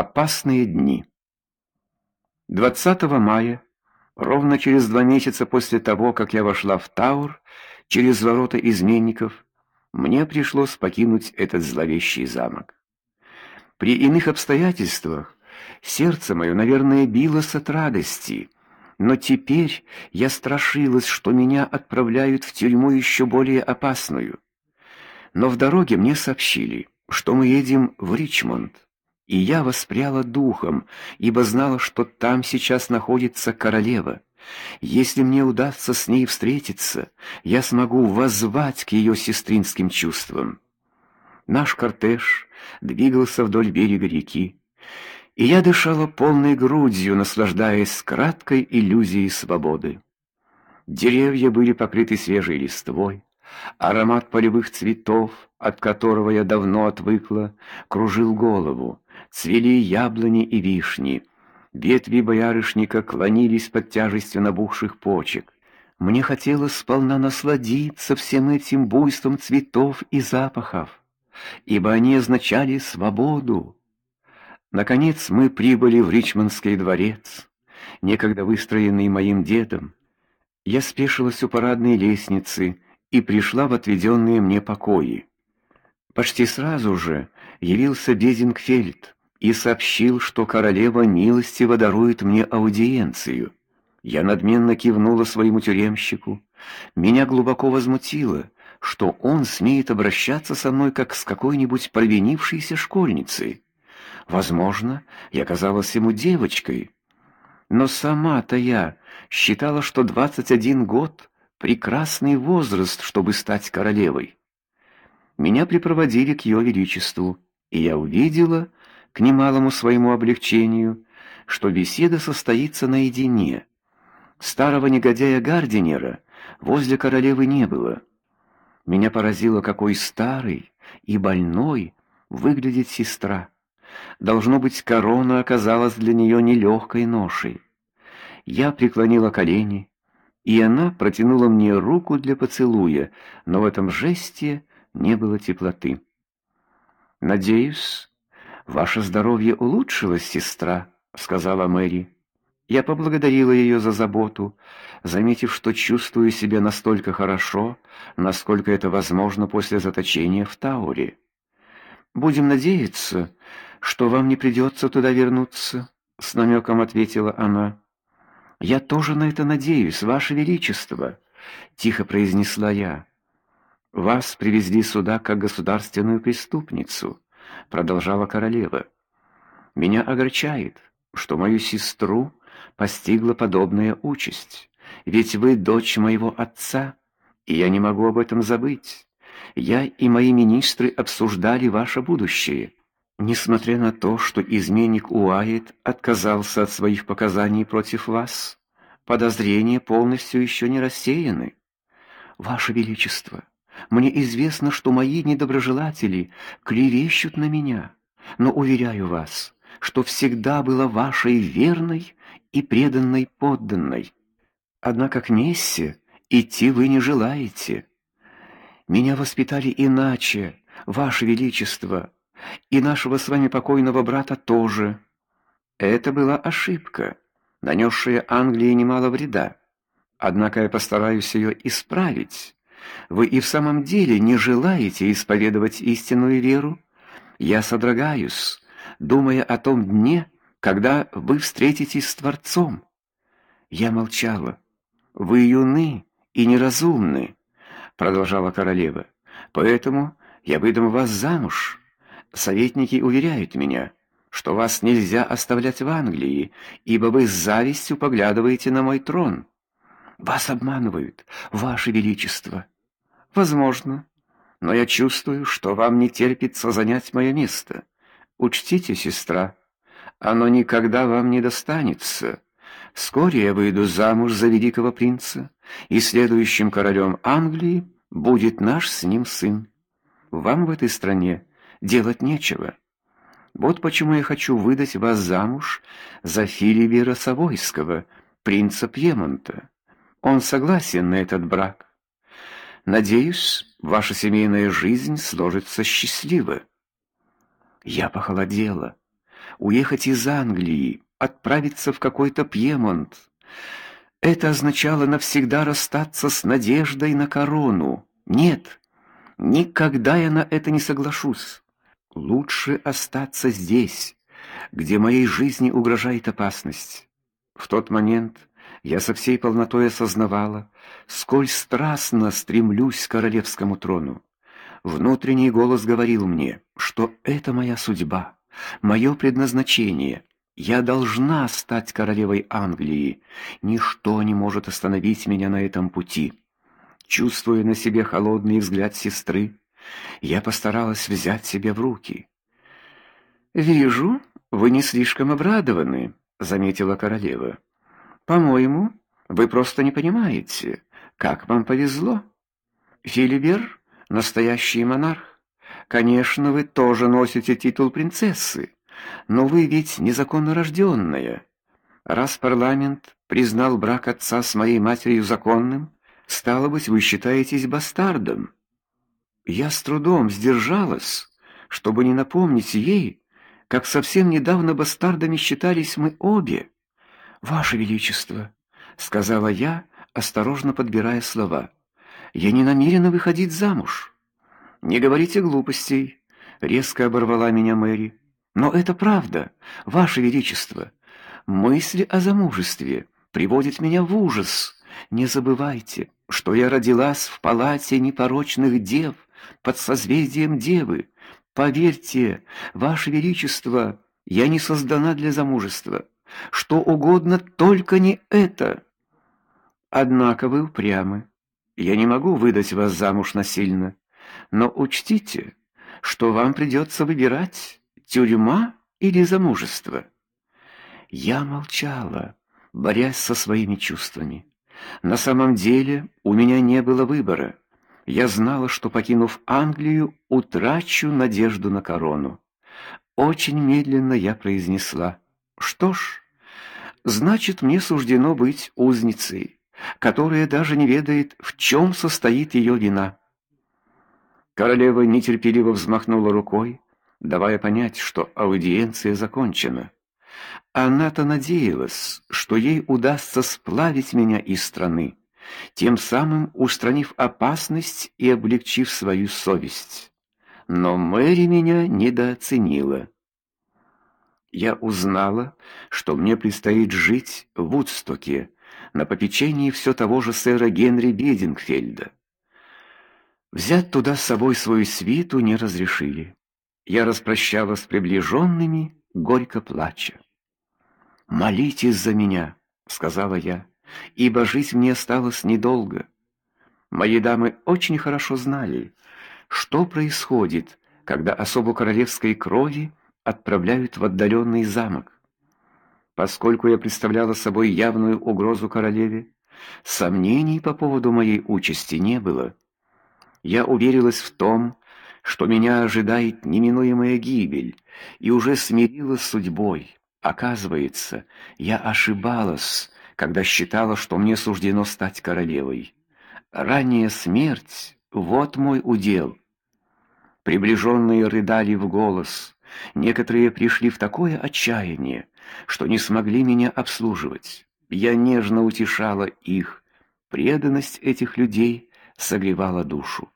Опасные дни. 20 мая, ровно через два месяца после того, как я вошла в Таур через ворота изменников, мне пришлось покинуть этот зловещий замок. При иных обстоятельствах сердце мое, наверное, билось от радости, но теперь я страшилась, что меня отправляют в тюрьму еще более опасную. Но в дороге мне сообщили, что мы едем в Ричмонд. И я воспряла духом, ибо знала, что там сейчас находится королева. Если мне удастся с ней встретиться, я смогу воззвать к ее сестринским чувствам. Наш кортеж двигался вдоль берега реки, и я дышала полной грудью, наслаждаясь краткой иллюзией свободы. Деревья были покрыты свежей листвой, аромат полевых цветов, от которого я давно отвыкла, кружил голову цвели яблони и вишни. Ветви боярышника клонились под тяжестью набухших почек. Мне хотелось сполна насладиться всем этим буйством цветов и запахов, ибо они означали свободу. Наконец мы прибыли в Ричмондский дворец, некогда выстроенный моим дедом. Я спешилась у парадной лестницы и пришла в отведенные мне покои. Почти сразу же явился Безингфельд и сообщил, что королева милостиво дарует мне аудиенцию. Я надменно кивнула своему тюремщику. Меня глубоко возмутило, что он смеет обращаться со мной как с какой-нибудь провинившейся школьницей. Возможно, я казалась ему девочкой, но сама-то я считала, что двадцать один год прекрасный возраст, чтобы стать королевой. Меня припроводили к ее величеству, и я увидела, к немалому своему облегчению, что беседа состоится наедине. Старого негодяя Гардинера возле королевы не было. Меня поразило, какой старый и больной выглядит сестра. Должно быть, корона оказалась для нее нелегкой ношей. Я преклонила колени, и она протянула мне руку для поцелуя, но в этом жесте не было теплоты. Надеюсь, Ваше здоровье улучшилось, сестра, сказала Мэри. Я поблагодарила ее за заботу, заметив, что чувствую себя настолько хорошо, насколько это возможно после заточения в Тауре. Будем надеяться, что вам не придется туда вернуться, с намеком ответила она. Я тоже на это надеюсь, ваше величество, тихо произнесла я. Вас привезли сюда как государственную преступницу продолжала королева. Меня огорчает, что мою сестру постигла подобная участь. Ведь вы дочь моего отца, и я не могу об этом забыть. Я и мои министры обсуждали ваше будущее. Несмотря на то, что изменник Уайт отказался от своих показаний против вас, подозрения полностью еще не рассеяны. Ваше величество, мне известно, что мои недоброжелатели клевещут на меня, но уверяю вас, что всегда была вашей верной и преданной подданной. Однако к Нессе идти вы не желаете. Меня воспитали иначе, ваше величество, и нашего с вами покойного брата тоже. Это была ошибка, нанесшая Англии немало вреда. Однако я постараюсь ее исправить. Вы и в самом деле не желаете исповедовать истинную веру? Я содрогаюсь, думая о том дне, когда вы встретитесь с Творцом. Я молчала. Вы юны и неразумны, продолжала королева. Поэтому я выдам вас замуж. Советники уверяют меня, что вас нельзя оставлять в Англии, ибо вы с завистью поглядываете на мой трон. Вас обманывают, ваше величество. Возможно, но я чувствую, что вам не терпится занять мое место. Учтите, сестра, оно никогда вам не достанется. Вскоре я выйду замуж за великого принца, и следующим королем Англии будет наш с ним сын. Вам в этой стране делать нечего. Вот почему я хочу выдать вас замуж за Филибера Савойского, принца Пьемонта. Он согласен на этот брак. Надеюсь, ваша семейная жизнь сложится счастливо. Я похолодела. уехать из Англии, отправиться в какой-то Пьемонт. Это означало навсегда расстаться с надеждой на корону. Нет, никогда я на это не соглашусь. Лучше остаться здесь, где моей жизни угрожает опасность. В тот момент я со всей полнотой осознавала, сколь страстно стремлюсь к королевскому трону. Внутренний голос говорил мне, что это моя судьба, мое предназначение. Я должна стать королевой Англии. Ничто не может остановить меня на этом пути. Чувствуя на себе холодный взгляд сестры, я постаралась взять себя в руки. "Вижу, вы не слишком обрадованы", заметила королева. "По-моему, вы просто не понимаете, как вам повезло. Филибер настоящий монарх. Конечно, вы тоже носите титул принцессы, но вы ведь незаконно рожденная. Раз парламент признал брак отца с моей матерью законным, стало быть, вы считаетесь бастардом. Я с трудом сдержалась, чтобы не напомнить ей, как совсем недавно бастардами считались мы обе. Ваше величество, сказала я, осторожно подбирая слова. Я не намерена выходить замуж. Не говорите глупостей, резко оборвала меня Мэри. Но это правда, ваше величество. Мысли о замужестве приводят меня в ужас. Не забывайте, что я родилась в палате непорочных дев под созвездием Девы. Поверьте, ваше величество, я не создана для замужества. Что угодно, только не это. Однако вы упрямы. Я не могу выдать вас замуж насильно, но учтите, что вам придется выбирать тюрьма или замужество. Я молчала, борясь со своими чувствами. На самом деле, у меня не было выбора. Я знала, что покинув Англию, утрачу надежду на корону. Очень медленно я произнесла: "Что ж, значит, мне суждено быть узницей" которая даже не ведает, в чем состоит ее вина. Королева нетерпеливо взмахнула рукой, давая понять, что аудиенция закончена. Она-то надеялась, что ей удастся сплавить меня из страны, тем самым устранив опасность и облегчив свою совесть. Но Мэри меня недооценила. Я узнала, что мне предстоит жить в Вудстоке, на попечении все того же сэра Генри Бедингфельда. Взять туда с собой свою свиту не разрешили. Я распрощалась с приближенными, горько плача. «Молитесь за меня», — сказала я, — «ибо жить мне осталось недолго». Мои дамы очень хорошо знали, что происходит, когда особу королевской крови отправляют в отдаленный замок. Поскольку я представляла собой явную угрозу королеве, сомнений по поводу моей участи не было. Я уверилась в том, что меня ожидает неминуемая гибель, и уже смирилась с судьбой. Оказывается, я ошибалась, когда считала, что мне суждено стать королевой. Ранняя смерть вот мой удел. Приближенные рыдали в голос. Некоторые пришли в такое отчаяние, что не смогли меня обслуживать. Я нежно утешала их. Преданность этих людей согревала душу.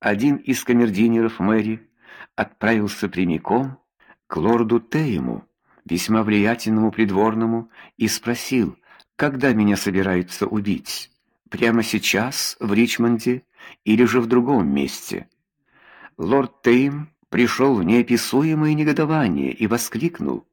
Один из камердинеров мэри отправился прямиком к лорду Тейму, весьма влиятельному придворному, и спросил, когда меня собираются убить. Прямо сейчас в Ричмонде или же в другом месте. Лорд Тейм пришел в неописуемое негодование и воскликнул: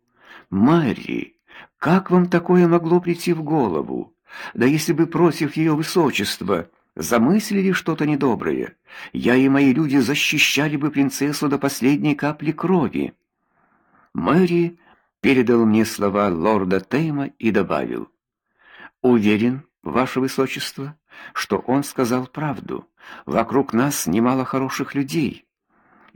"Мэри, как вам такое могло прийти в голову? Да если бы против ее высочества замыслили что-то недоброе, я и мои люди защищали бы принцессу до последней капли крови". Мэри передал мне слова лорда Тейма и добавил: "Уверен, ваше высочество, что он сказал правду. Вокруг нас немало хороших людей.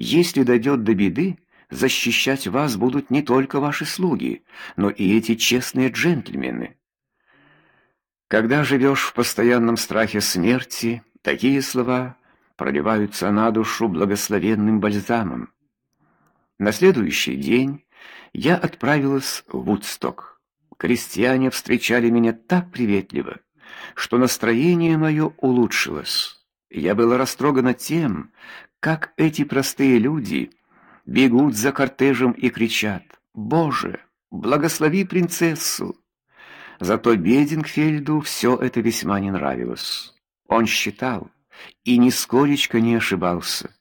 Если дойдет до беды, защищать вас будут не только ваши слуги, но и эти честные джентльмены. Когда живешь в постоянном страхе смерти, такие слова проливаются на душу благословенным бальзамом. На следующий день я отправилась в Вудсток. Крестьяне встречали меня так приветливо, что настроение мое улучшилось. Я была растрогана тем, как эти простые люди бегут за кортежем и кричат: "Боже, благослови принцессу!" Зато Бедингфельду все это весьма не нравилось. Он считал и нисколечко не ошибался,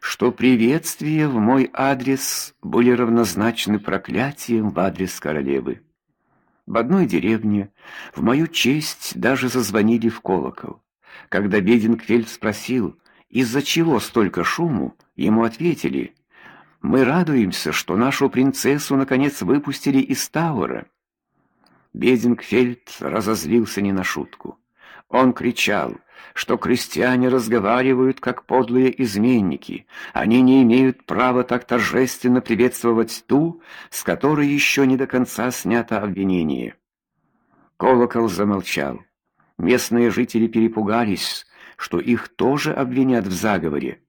что приветствия в мой адрес были равнозначны проклятиям в адрес королевы. В одной деревне в мою честь даже зазвонили в колокол. Когда Бедингфельд спросил, из-за чего столько шуму, ему ответили: "Мы радуемся, что нашу принцессу наконец выпустили из Тауэра". Бедингфельд разозлился не на шутку. Он кричал, что крестьяне разговаривают как подлые изменники. Они не имеют права так торжественно приветствовать ту, с которой еще не до конца снято обвинение. Колокол замолчал. Местные жители перепугались, что их тоже обвинят в заговоре.